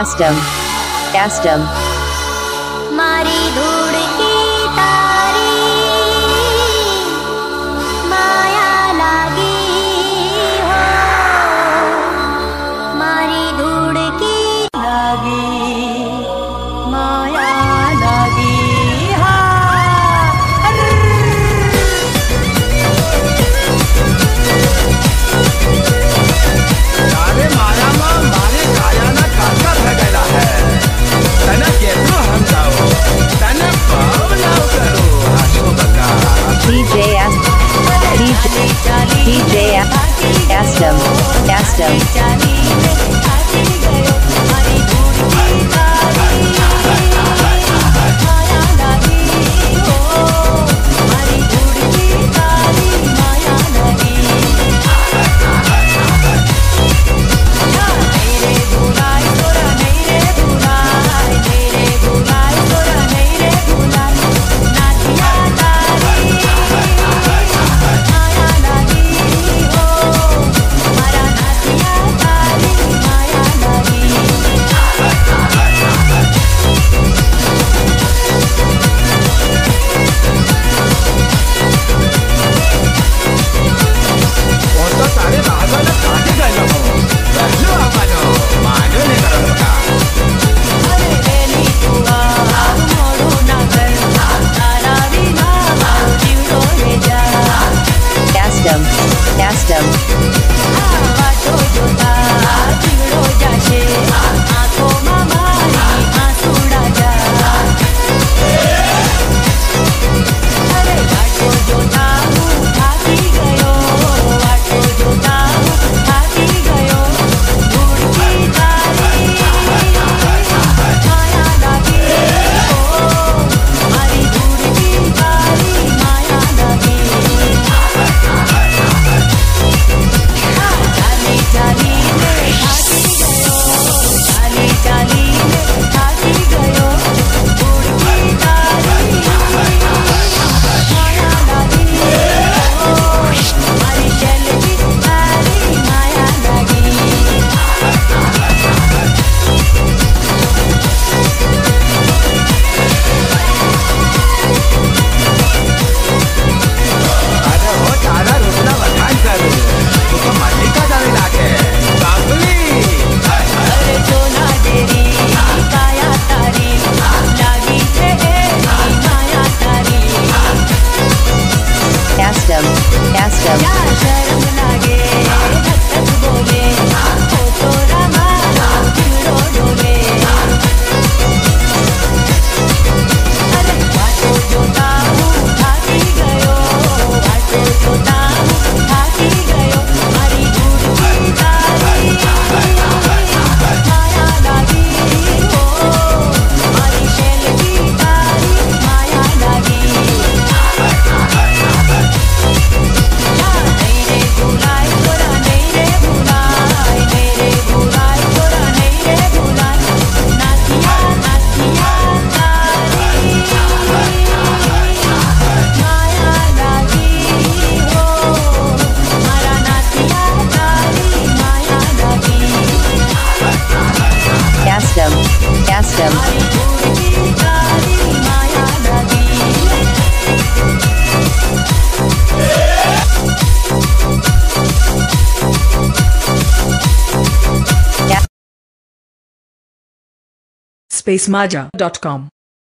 Gastum. Gastum. મારી Ast. Gastum. Gastum. spacemaja.com